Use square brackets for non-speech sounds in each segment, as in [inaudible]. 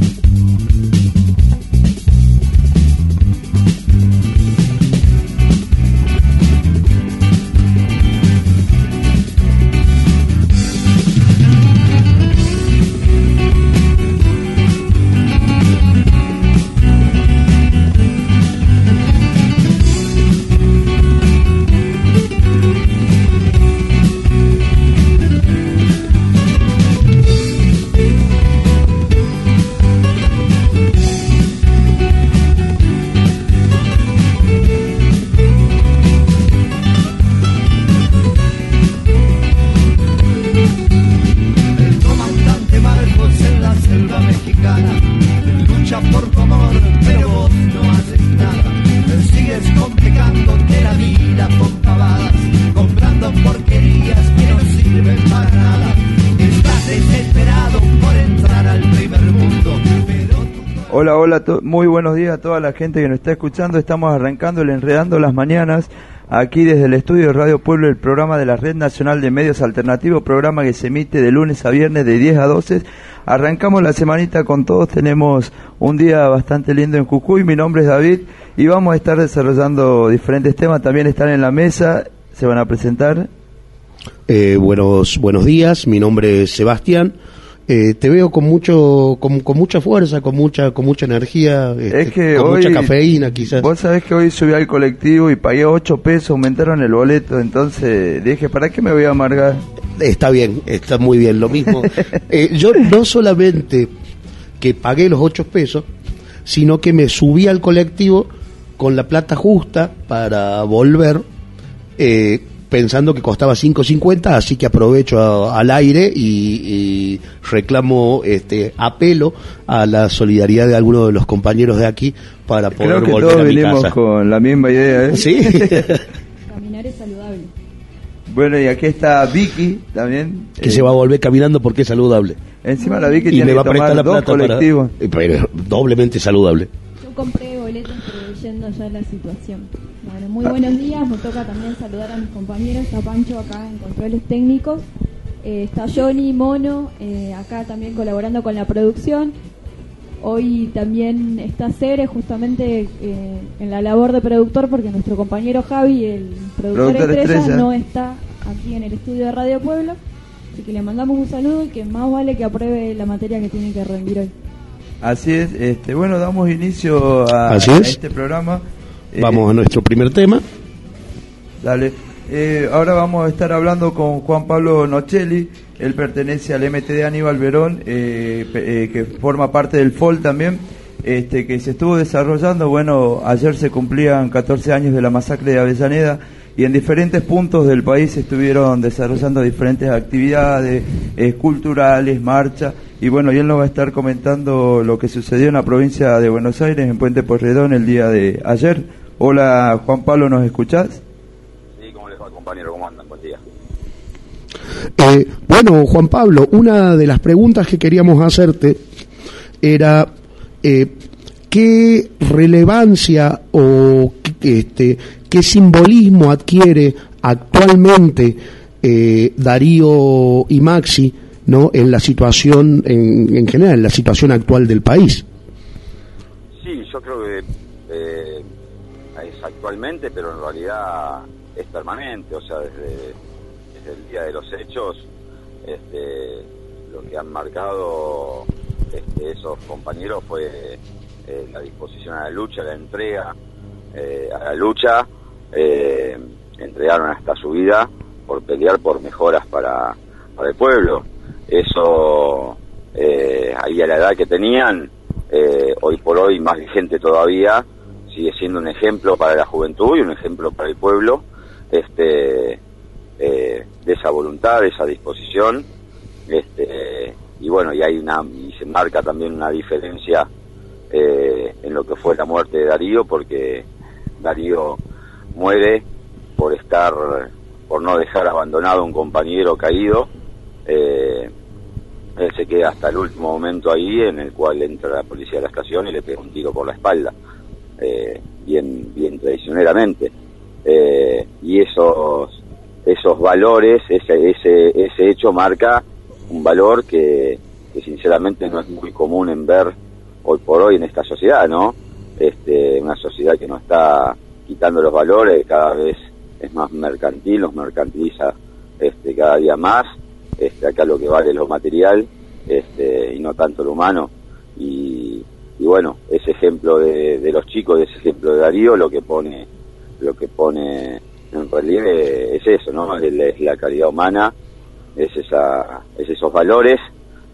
El Muy buenos días a toda la gente que nos está escuchando. Estamos arrancando el Enredando las Mañanas, aquí desde el estudio de Radio Pueblo, el programa de la Red Nacional de Medios Alternativos, programa que se emite de lunes a viernes de 10 a 12. Arrancamos la semanita con todos, tenemos un día bastante lindo en Jujuy. Mi nombre es David y vamos a estar desarrollando diferentes temas. También están en la mesa, se van a presentar. Eh, buenos, buenos días, mi nombre es Sebastián. Eh, te veo con mucho, con, con mucha fuerza, con mucha, con mucha energía, este, Es que con hoy, mucha cafeína, quizás. Vos sabés que hoy subí al colectivo y pagué 8 pesos, aumentaron el boleto, entonces dije, ¿para qué me voy a amargar? Está bien, está muy bien, lo mismo. [laughs] Eh, yo no solamente que pagué los ocho pesos, sino que me subí al colectivo con la plata justa para volver, eh, pensando que costaba 5.50, así que aprovecho a- al aire y, y reclamo, este, apelo a la solidaridad de algunos de los compañeros de aquí para poder Creo que volver todos a mi vinimos casa. con la misma idea, ¿eh? Sí. [laughs] Caminar es saludable. Bueno, y aquí está Vicky también. que eh, se va a volver caminando porque es saludable. Encima la Vicky y tiene me va a que prestar tomar la dos plata para- colectivos. Eh, pero doblemente saludable. Yo compré boletos preveyendo ya la situación. Bueno, muy buenos días. Me toca también saludar a mis compañeros. Está Pancho acá en controles técnicos. Eh, está Johnny, Mono, eh, acá también colaborando con la producción. Hoy también está Cere justamente eh, en la labor de productor porque nuestro compañero Javi, el productor, Productor estrella, estrella. no está aquí en el estudio de Radio Pueblo. Así que le mandamos un saludo y que más vale que apruebe la materia que tiene que rendir hoy. Así es, este, bueno, damos inicio a, este programa. Eh, Vamos a nuestro primer tema. Dale. Eh, ahora vamos a estar hablando con Juan Pablo Nocelli. Él pertenece al MTD Aníbal Verón, eh, eh, que forma parte del FOL también, este, que se estuvo desarrollando. Bueno, ayer se cumplían 14 años de la masacre de Avellaneda y en diferentes puntos del país se estuvieron desarrollando diferentes actividades culturales, marchas. Y bueno, y él nos va a estar comentando lo que sucedió en la provincia de Buenos Aires, en Puente Porredón, el día de ayer. Hola, Juan Pablo, ¿nos escuchás? Sí, ¿cómo les va, compañero? ¿Cómo andan? Buen día. Eh, bueno, Juan Pablo, una de las preguntas que queríamos hacerte era eh, qué relevancia o qué- este, qué simbolismo adquiere actualmente eh, Darío y Maxi no en la situación en, en general en la situación actual del país Sí, yo creo que eh, es actualmente, pero en realidad es permanente, o sea, desde, el día de los hechos, este, lo que han marcado este, esos compañeros fue eh, la disposición a la lucha, la entrega eh, a la lucha, eh, entregaron hasta su vida por pelear por mejoras para, para el pueblo. Eso, eh, ahí a la edad que tenían, eh, hoy por hoy más vigente todavía, sigue siendo un ejemplo para la juventud y un ejemplo para el pueblo, este eh, de esa voluntad, de esa disposición, este, y bueno, y hay una, y se marca también una diferencia eh, en lo que fue la muerte de Darío, porque Darío muere por estar, por no dejar abandonado a un compañero caído, eh, se queda hasta el último momento ahí, en el cual entra la policía de la estación y le pega un tiro por la espalda, eh, bien, bien traicioneramente. Eh, y esos, esos valores, ese, ese, ese hecho marca un valor que, que sinceramente no es muy común en ver hoy por hoy en esta sociedad, ¿no? Este, una sociedad que no está quitando los valores, cada vez es más mercantil, los mercantiliza este, cada día más. Este, acá lo que vale es lo material este, y no tanto lo humano. Y, y bueno, ese ejemplo de, de los chicos, ese ejemplo de Darío, lo que pone, lo que pone en relieve es eso, ¿no? Es, la- calidad humana, es esa, es esos valores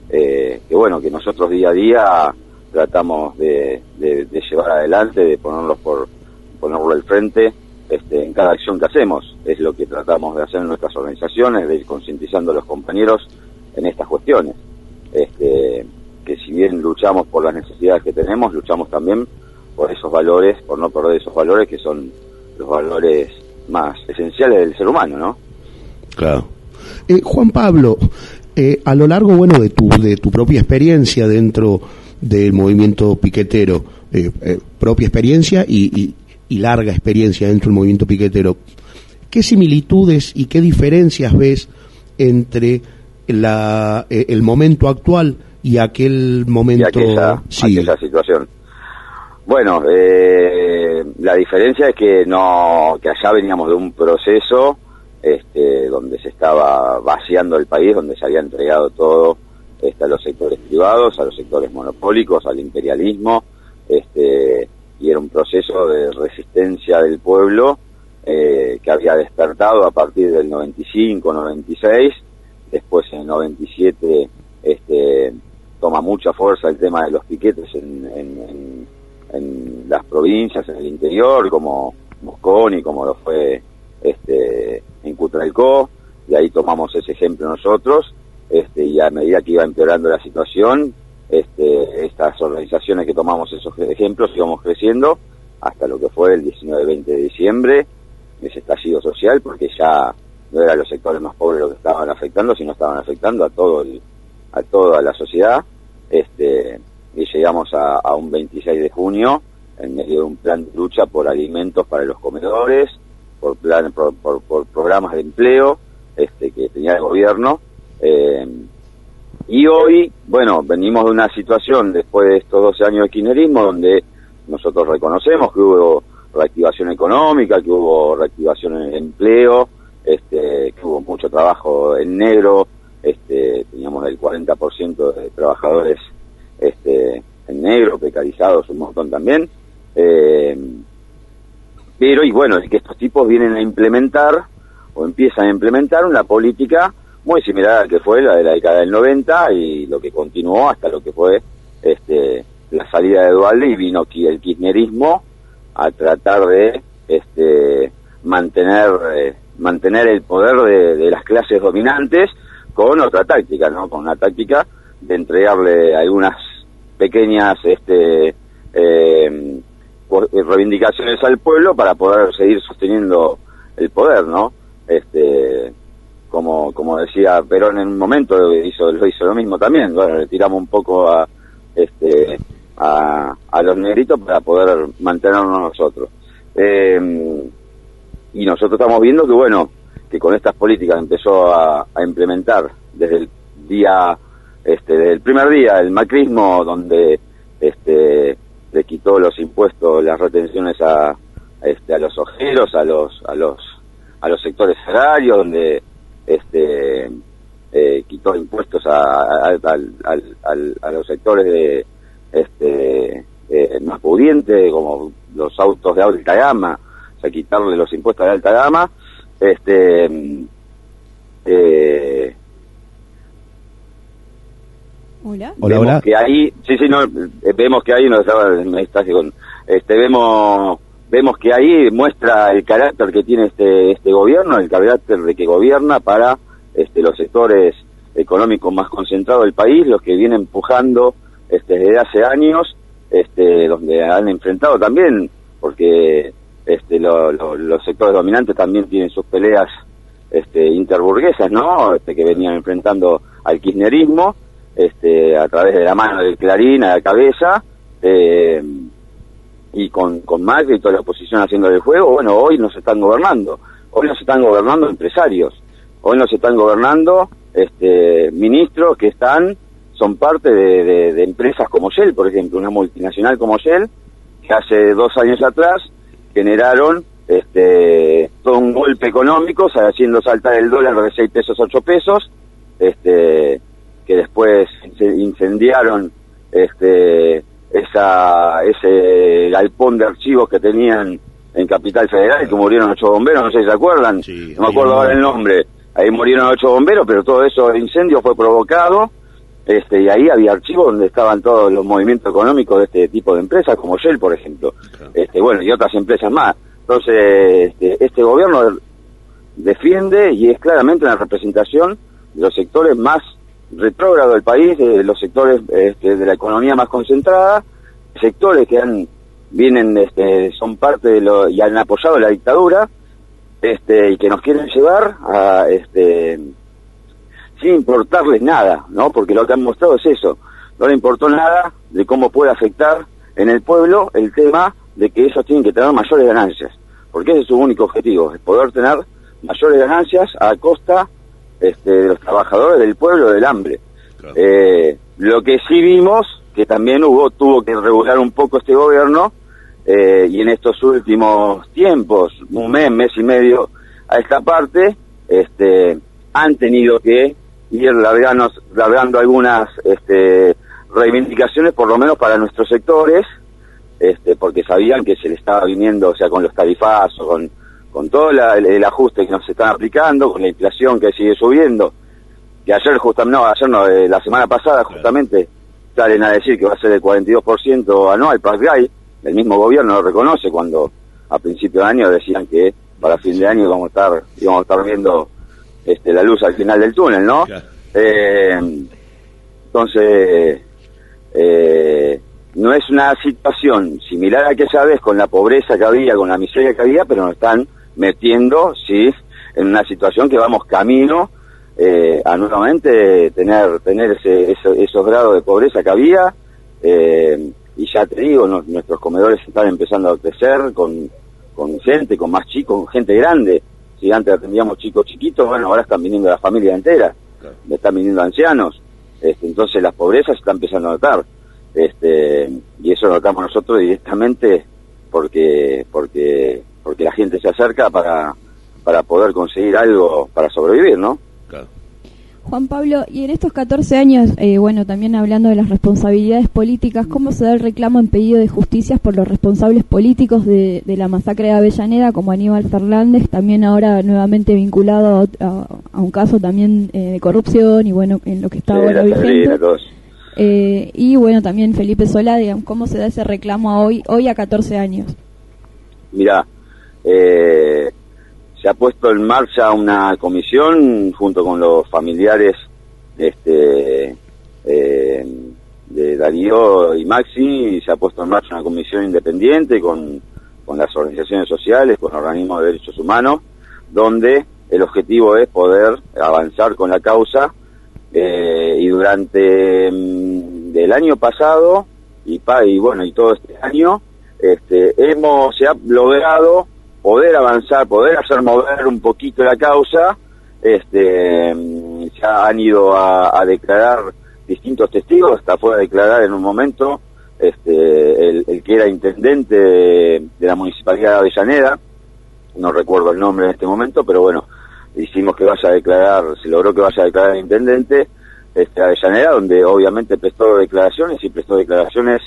eh, que bueno, que nosotros día a día tratamos de, de- de llevar adelante, de ponerlos por ponerlo al frente este, en cada acción que hacemos. Es lo que tratamos de hacer en nuestras organizaciones, de ir concientizando a los compañeros en estas cuestiones. Este, que si bien luchamos por las necesidades que tenemos, luchamos también por esos valores, por no perder esos valores que son los valores más esenciales del ser humano, ¿no? Claro. Eh, Juan Pablo, eh, a lo largo bueno de tu de tu propia experiencia dentro del movimiento piquetero, eh, eh, propia experiencia y, y- y larga experiencia dentro del movimiento piquetero, ¿qué similitudes y qué diferencias ves entre la, eh, el momento actual y aquel y momento? aquella, sí, aquella situación. Bueno, eh, la diferencia es que no que allá veníamos de un proceso este, donde se estaba vaciando el país, donde se había entregado todo este, a los sectores privados, a los sectores monopólicos, al imperialismo, este, y era un proceso de resistencia del pueblo eh, que había despertado a partir del 95, 96, después en el 97 este, toma mucha fuerza el tema de los piquetes en, en- las provincias, en el interior, como Mosconi, como lo fue este, en Cutralcó, y ahí tomamos ese ejemplo nosotros, este, y a medida que iba empeorando la situación, este, estas organizaciones que tomamos esos ejemplos íbamos creciendo hasta lo que fue el 19-20 de diciembre, ese estallido social, porque ya no eran los sectores más pobres los que estaban afectando, sino estaban afectando a todo el, a toda la sociedad, este, y llegamos a, un 26 de junio en medio de un plan de lucha por alimentos para los comedores, por plan, por- por programas de empleo, este, que tenía el gobierno, eh, y hoy, bueno, venimos de una situación después de estos 12 años de kirchnerismo donde nosotros reconocemos que hubo reactivación económica, que hubo reactivación en el empleo, este, que hubo mucho trabajo en negro, este, teníamos el 40% de trabajadores este, en negro, precarizados un montón también. Eh, pero, y bueno, es que estos tipos vienen a implementar o empiezan a implementar una política muy similar a la que fue la de la década del 90 y lo que continuó hasta lo que fue este, la salida de Dualde y vino el kirchnerismo a tratar de este, mantener eh, mantener el poder de, de las clases dominantes con otra táctica, ¿no? Con una táctica de entregarle algunas pequeñas este, eh, po- reivindicaciones al pueblo para poder seguir sosteniendo el poder, ¿no? Este, como como decía Perón en un momento hizo lo hizo lo mismo también, bueno, le tiramos un poco a este a, a los negritos para poder mantenernos nosotros. Eh, y nosotros estamos viendo que bueno que con estas políticas empezó a, implementar desde el día este desde el primer día el macrismo donde este le quitó los impuestos las retenciones a este a los ojeros a los a los a los sectores agrarios donde este eh, quitó impuestos a, los sectores de este eh, más pudientes como los autos de alta gama o sea quitarle los impuestos de alta gama este mm, eh, Hola. Hola, vemos hola. que ahí sí sí no vemos que hay uno estaba está con este vemos vemos que ahí muestra el carácter que tiene este este gobierno, el carácter de que gobierna para este, los sectores económicos más concentrados del país, los que vienen empujando este, desde hace años, este, donde han enfrentado también, porque este, lo- lo- los sectores dominantes también tienen sus peleas este, interburguesas, ¿no? Este, que venían enfrentando al kirchnerismo este, a través de la mano del Clarín a la cabeza. Eh, y con, con Macri y toda la oposición haciendo el juego, bueno, hoy nos están gobernando. Hoy nos están gobernando empresarios. Hoy nos están gobernando este, ministros que están, son parte de, de- empresas como Shell, por ejemplo, una multinacional como Shell, que hace dos años atrás generaron este, todo un golpe económico, haciendo saltar el dólar de 6 pesos a 8 pesos, este, que después se incendiaron este, esa, ese galpón de archivos que tenían en Capital Federal, que murieron ocho bomberos, no sé si se acuerdan, no me acuerdo ahora el nombre, ahí murieron ocho bomberos, pero todo eso, el incendio fue provocado, este, y ahí había archivos donde estaban todos los movimientos económicos de este tipo de empresas, como Shell, por ejemplo, este, bueno, y otras empresas más. Entonces, este, este gobierno defiende y es claramente una representación de los sectores más retrógrados del país, de los sectores este, de la economía más concentrada, sectores que han vienen, este, son parte de lo y han apoyado la dictadura, este, y que nos quieren llevar a, este, sin importarles nada, ¿no? Porque lo que han mostrado es eso, no le importó nada de cómo puede afectar en el pueblo el tema de que ellos tienen que tener mayores ganancias, porque ese es su único objetivo, es poder tener mayores ganancias a costa este, de los trabajadores del pueblo del hambre. Eh, lo que sí vimos, que también hubo, tuvo que regular un poco este gobierno, eh, y en estos últimos tiempos, un mes, mes y medio a esta parte, este, han tenido que ir largando, largando algunas este, reivindicaciones, por lo menos para nuestros sectores, este, porque sabían que se le estaba viniendo, o sea, con los tarifazos, con, con todo la- el, el ajuste que nos están aplicando, con la inflación que sigue subiendo, que ayer justamente, no, ayer no, eh, la semana pasada justamente salen a decir que va a ser el 42% anual para GAI, el mismo gobierno lo reconoce cuando a principio de año decían que para fin de año íbamos a estar, íbamos a estar viendo este, la luz al final del túnel, ¿no? Eh, entonces, eh, no es una situación similar a aquella vez con la pobreza que había, con la miseria que había, pero nos están metiendo, sí, en una situación que vamos camino eh, a nuevamente tener tener ese, eso- esos grados de pobreza que había eh, y ya te digo, no- nuestros comedores están empezando a crecer con, con gente, con más chicos, con gente grande. Si antes atendíamos chicos chiquitos, bueno, ahora están viniendo las familias enteras, están viniendo ancianos. Este, entonces las pobrezas se están empezando a notar. Este, y eso lo notamos nosotros directamente porque, porque, porque la gente se acerca para, para poder conseguir algo para sobrevivir, ¿no? Juan Pablo, y en estos 14 años, eh, bueno, también hablando de las responsabilidades políticas, ¿cómo se da el reclamo en pedido de justicias por los responsables políticos de, de la masacre de Avellaneda, como Aníbal Fernández, también ahora nuevamente vinculado a, a- a un caso también eh, de corrupción y bueno, en lo que está Sí, ahora vigente? Eh, y bueno, también Felipe Solá, digamos, ¿cómo se da ese reclamo a hoy, hoy a 14 años? Mira, eh, se ha puesto en marcha una comisión junto con los familiares este, eh, de Darío y Maxi, y se ha puesto en marcha una comisión independiente con, con las organizaciones sociales, con organismos de derechos humanos, donde el objetivo es poder avanzar con la causa eh, y durante mm, del año pasado y, y bueno y todo este año este, hemos se ha logrado poder avanzar poder hacer mover un poquito la causa este ya han ido a, declarar distintos testigos hasta fue a declarar en un momento este el, que era intendente de, de la municipalidad de Avellaneda no recuerdo el nombre en este momento pero bueno hicimos que vaya a declarar, se logró que vaya a declarar el intendente este, Avellaneda, donde obviamente prestó declaraciones y prestó declaraciones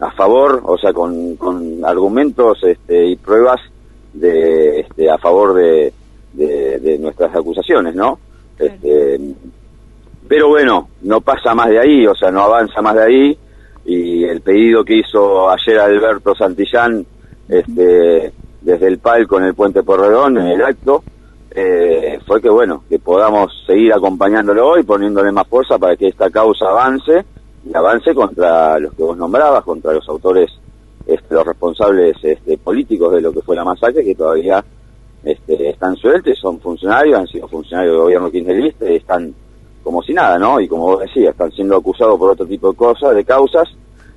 a favor, o sea, con, con argumentos este, y pruebas de, este, a favor de, de, de nuestras acusaciones, ¿no? Este, pero bueno, no pasa más de ahí, o sea, no avanza más de ahí, y el pedido que hizo ayer Alberto Santillán este, desde el palco en el Puente Porredón, en el acto, eh, fue que bueno, que podamos seguir acompañándolo y poniéndole más fuerza para que esta causa avance y avance contra los que vos nombrabas, contra los autores, este, los responsables este, políticos de lo que fue la masacre, que todavía este, están sueltos, son funcionarios, han sido funcionarios del gobierno kirchnerista y están como si nada, ¿no? Y como vos decías, están siendo acusados por otro tipo de cosas, de causas,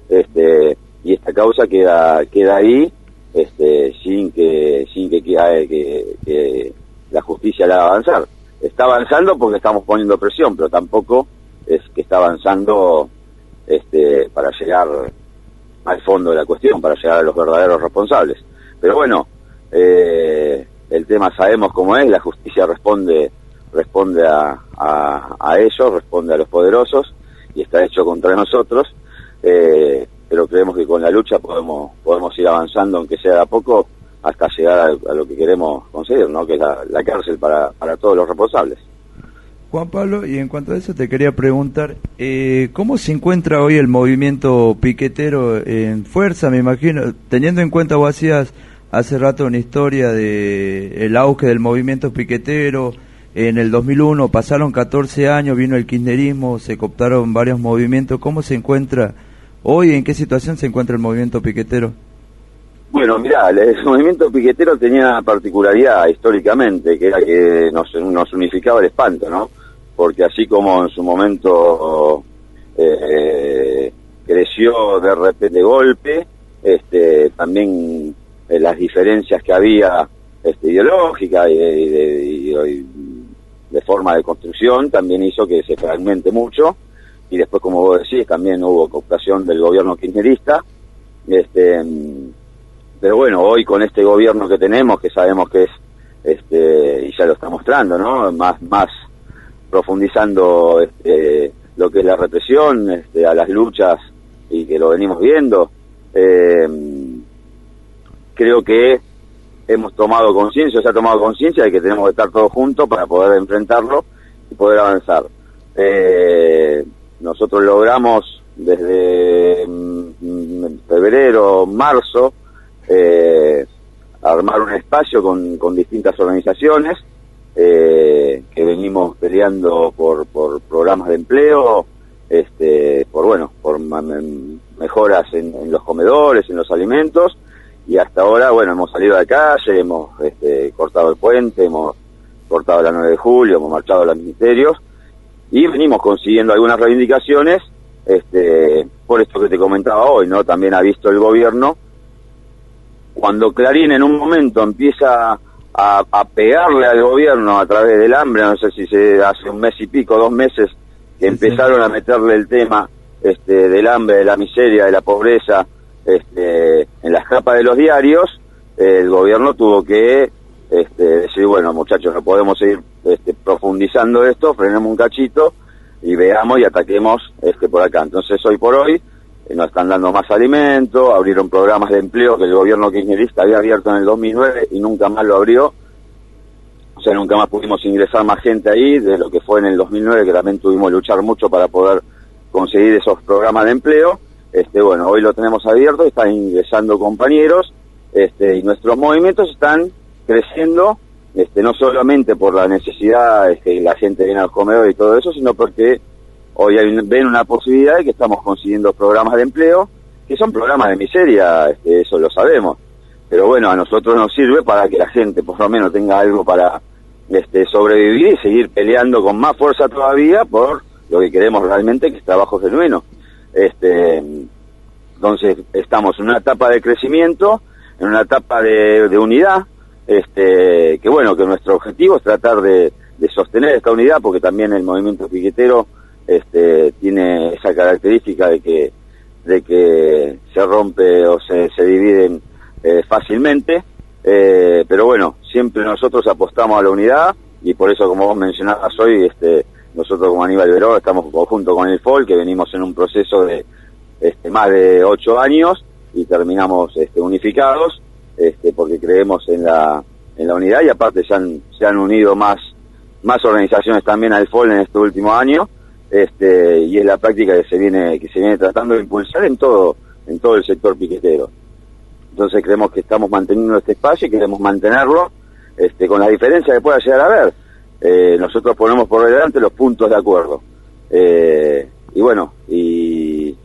este, y esta causa queda queda ahí, este, sin que sin que, que, que la justicia la haga avanzar. Está avanzando porque estamos poniendo presión, pero tampoco es que está avanzando este, para llegar al fondo de la cuestión, para llegar a los verdaderos responsables. Pero bueno, eh, el tema sabemos cómo es, la justicia responde responde a, a, ellos, responde a los poderosos y está hecho contra nosotros, eh, pero creemos que con la lucha podemos, podemos ir avanzando, aunque sea de a poco, hasta llegar a, lo que queremos conseguir, ¿no? que es la, cárcel para, para todos los responsables. Juan Pablo, y en cuanto a eso te quería preguntar, eh, ¿cómo se encuentra hoy el movimiento piquetero en fuerza? Me imagino, teniendo en cuenta, vos hacías hace rato una historia de el auge del movimiento piquetero, en el 2001 pasaron 14 años, vino el kirchnerismo, se cooptaron varios movimientos. ¿Cómo se encuentra hoy? ¿En qué situación se encuentra el movimiento piquetero? Bueno, mira, el movimiento piquetero tenía particularidad históricamente, que era que nos, nos unificaba el espanto, ¿no? Porque así como en su momento eh, creció de repente golpe, este, también eh, las diferencias que había este, ideológicas y, y, de forma de construcción también hizo que se fragmente mucho. Y después como vos decís también hubo cooptación del gobierno kirchnerista. Este pero bueno hoy con este gobierno que tenemos que sabemos que es este y ya lo está mostrando no más más profundizando este, lo que es la represión este, a las luchas y que lo venimos viendo eh, creo que hemos tomado conciencia, se ha tomado conciencia de que tenemos que estar todos juntos para poder enfrentarlo y poder avanzar. Eh, nosotros logramos desde mm, febrero, marzo, eh, armar un espacio con, con distintas organizaciones eh, que venimos peleando por, por programas de empleo, este, por bueno, por mejoras en, en los comedores, en los alimentos y hasta ahora, bueno, hemos salido de calle, hemos este, cortado el puente, hemos cortado la 9 de julio, hemos marchado a los ministerios y venimos consiguiendo algunas reivindicaciones este, por esto que te comentaba hoy, ¿no? También ha visto el gobierno cuando Clarín en un momento empieza a, pegarle al gobierno a través del hambre, no sé si se hace un mes y pico, dos meses, que empezaron a meterle el tema este, del hambre, de la miseria, de la pobreza, este, en las capas de los diarios, el gobierno tuvo que este, decir, bueno, muchachos, no podemos seguir este, profundizando esto, frenemos un cachito y veamos y ataquemos este, por acá. Entonces, hoy por hoy, nos están dando más alimento, abrieron programas de empleo que el gobierno kirchnerista había abierto en el 2009 y nunca más lo abrió. O sea, nunca más pudimos ingresar más gente ahí, de lo que fue en el 2009, que también tuvimos que luchar mucho para poder conseguir esos programas de empleo. Este, bueno, hoy lo tenemos abierto, están ingresando compañeros este, y nuestros movimientos están creciendo, este, no solamente por la necesidad que la gente viene al comedor y todo eso, sino porque hoy ven una posibilidad de que estamos consiguiendo programas de empleo, que son programas de miseria, este, eso lo sabemos. Pero bueno, a nosotros nos sirve para que la gente por lo menos tenga algo para este, sobrevivir y seguir peleando con más fuerza todavía por lo que queremos realmente, que es trabajo genuino. Este, entonces estamos en una etapa de crecimiento, en una etapa de, unidad, este, que bueno, que nuestro objetivo es tratar de, sostener esta unidad, porque también el movimiento piquetero este, tiene esa característica de que, de que se rompe o se, se dividen eh, fácilmente, eh, pero bueno, siempre nosotros apostamos a la unidad y por eso, como vos mencionabas hoy, este, nosotros como Aníbal Veró estamos junto con el FOL, que venimos en un proceso de este, más de ocho años y terminamos este, unificados, este, porque creemos en la, en la unidad y aparte se han, se han unido más, más organizaciones también al FOL en este último año, este, y es la práctica que se viene, que se viene tratando de impulsar en todo, en todo el sector piquetero. Entonces creemos que estamos manteniendo este espacio y queremos mantenerlo este, con la diferencia que pueda llegar a haber. Eh, nosotros ponemos por delante los puntos de acuerdo. Eh, y bueno, y,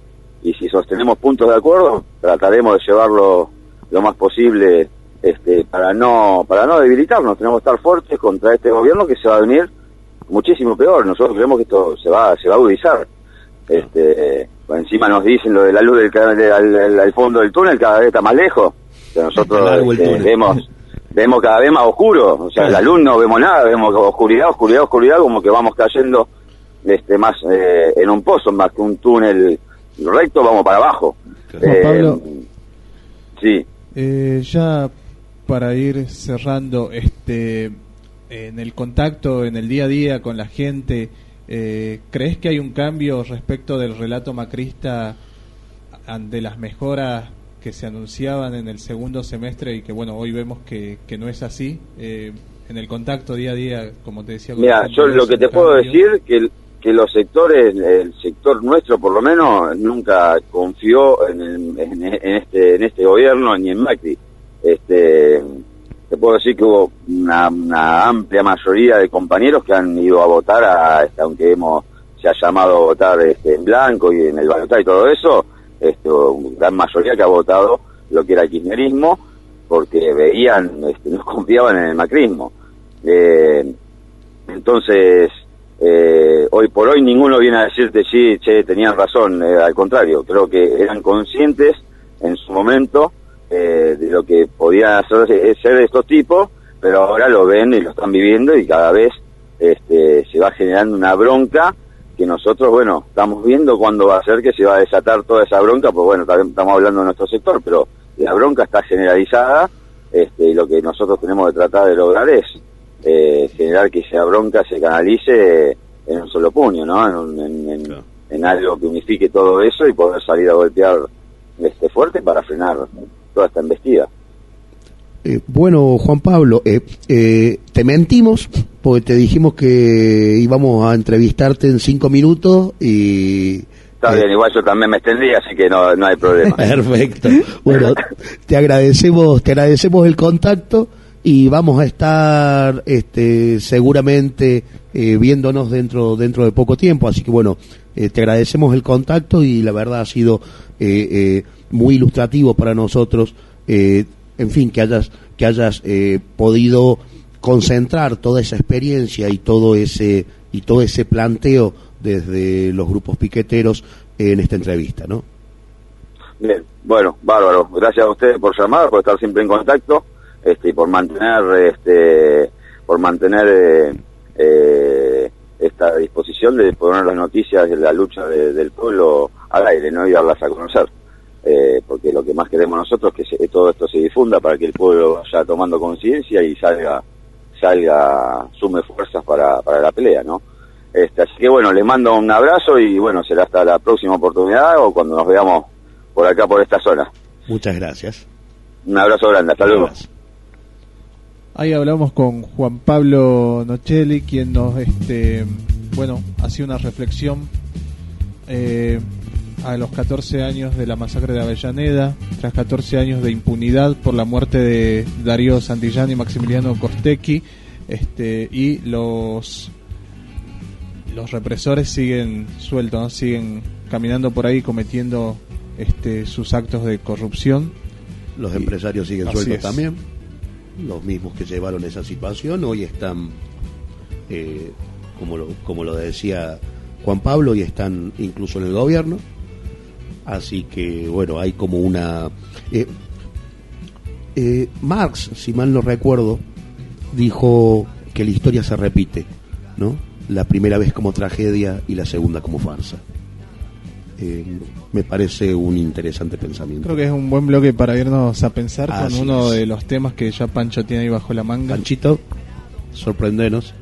y si sostenemos puntos de acuerdo, trataremos de llevarlo lo más posible este, para no para no debilitarnos. Tenemos que estar fuertes contra este gobierno que se va a venir muchísimo peor. Nosotros creemos que esto se va se va a agudizar. Este, por encima nos dicen lo de la luz del, del- al, al fondo del túnel cada vez está más lejos. Nosotros este, vemos vemos cada vez más oscuro. O sea, la luz no vemos nada, vemos oscuridad, oscuridad, oscuridad, como que vamos cayendo este más eh, en un pozo más que un túnel recto, vamos para abajo. Eh, Pablo. Sí. Eh, ya para ir cerrando, este, en el contacto, en el día a día con la gente, eh, ¿crees que hay un cambio respecto del relato macrista ante las mejoras que se anunciaban en el segundo semestre y que bueno hoy vemos que, que no es así? Eh, en el contacto día a día, como te decía. Mira, yo ¿ves lo que te puedo decir que que los sectores, el sector nuestro por lo menos, nunca confió en, el- en, en este en este gobierno ni en Macri. Este, te puedo decir que hubo una, una amplia mayoría de compañeros que han ido a votar, a, este, aunque hemos se ha llamado a votar este, en blanco y en el balotaje y todo eso, este, gran mayoría que ha votado lo que era el kirchnerismo porque veían, este, no confiaban en el macrismo. Eh, entonces, eh, hoy por hoy ninguno viene a decirte, sí, che, tenían razón, eh, al contrario, creo que eran conscientes en su momento eh, de lo que podían hacer, eh, ser de estos tipos, pero ahora lo ven y lo están viviendo y cada vez este, se va generando una bronca que nosotros, bueno, estamos viendo cuándo va a ser que se va a desatar toda esa bronca, pues bueno, también estamos hablando de nuestro sector, pero la bronca está generalizada este, y lo que nosotros tenemos que tratar de lograr es eh, generar que esa bronca se canalice en un solo puño, ¿no? En, un- en- en- en algo que unifique todo eso y poder salir a golpear este fuerte para frenar toda esta embestida. Eh, bueno, Juan Pablo, eh, eh, te mentimos porque te dijimos que íbamos a entrevistarte en cinco minutos y... Está eh, bien, igual yo también me extendí, así que no, no hay problema. [laughs] Perfecto. Bueno, te agradecemos, te agradecemos el contacto y vamos a estar este, seguramente eh, viéndonos dentro dentro de poco tiempo. Así que bueno, te agradecemos el contacto y la verdad ha sido eh, muy ilustrativo para nosotros. eh, en fin, que hayas que hayas eh, podido concentrar toda esa experiencia y todo ese y todo ese planteo desde los grupos piqueteros en esta entrevista, ¿no? Bien, bueno, bárbaro. Gracias a ustedes por llamar, por estar siempre en contacto, este, y por mantener, este, por mantener eh, eh, esta disposición de poner las noticias de la lucha de- del pueblo al aire, ¿no? Y darlas a conocer. Eh, porque lo que más queremos nosotros es que se- todo esto se difunda para que el pueblo vaya tomando conciencia y salga, salga, sume fuerzas para, para la pelea, ¿no? Este, así que bueno, les mando un abrazo y bueno, será hasta la próxima oportunidad o cuando nos veamos por acá, por esta zona. Muchas gracias. Un abrazo grande, hasta luego. Ahí hablamos con Juan Pablo Nocelli, quien nos, este, bueno, hacía una reflexión eh, a los 14 años de la masacre de Avellaneda, tras 14 años de impunidad por la muerte de Darío Santillán y Maximiliano Costecchi, este, y los los represores siguen sueltos, ¿no? siguen caminando por ahí cometiendo este, sus actos de corrupción. Los empresarios siguen sueltos también. Los mismos que llevaron esa situación hoy están, eh, como, lo, como lo decía Juan Pablo, y están incluso en el gobierno. Así que, bueno, hay como una... eh, eh, Marx, si mal no recuerdo, dijo que la historia se repite, ¿no? La primera vez como tragedia y la segunda como farsa. Eh, me parece un interesante pensamiento. Creo que es un buen bloque para irnos a pensar Así con uno es. de los temas que ya Pancho tiene ahí bajo la manga. Panchito, sorprendenos.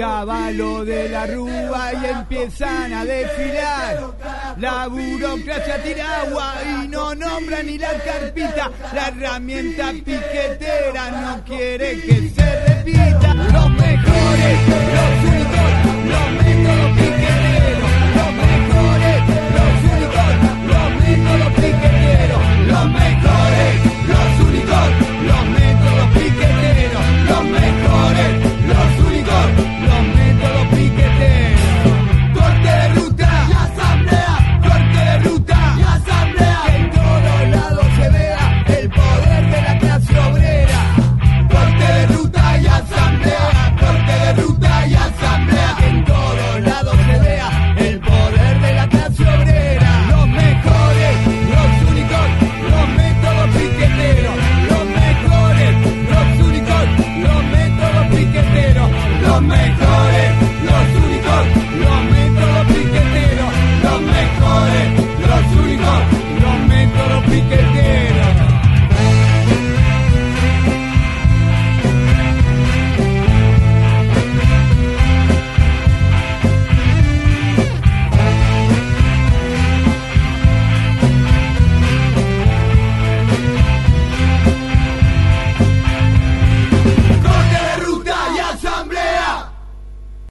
caballo de la rúa y empiezan a desfilar. La burocracia tira agua y no nombra ni la carpita. La herramienta piquetera no quiere que se repita. Los mejores, los únicos, los métodos piqueteros. Los mejores, los únicos, los métodos piqueteros. Los mejores, los únicos.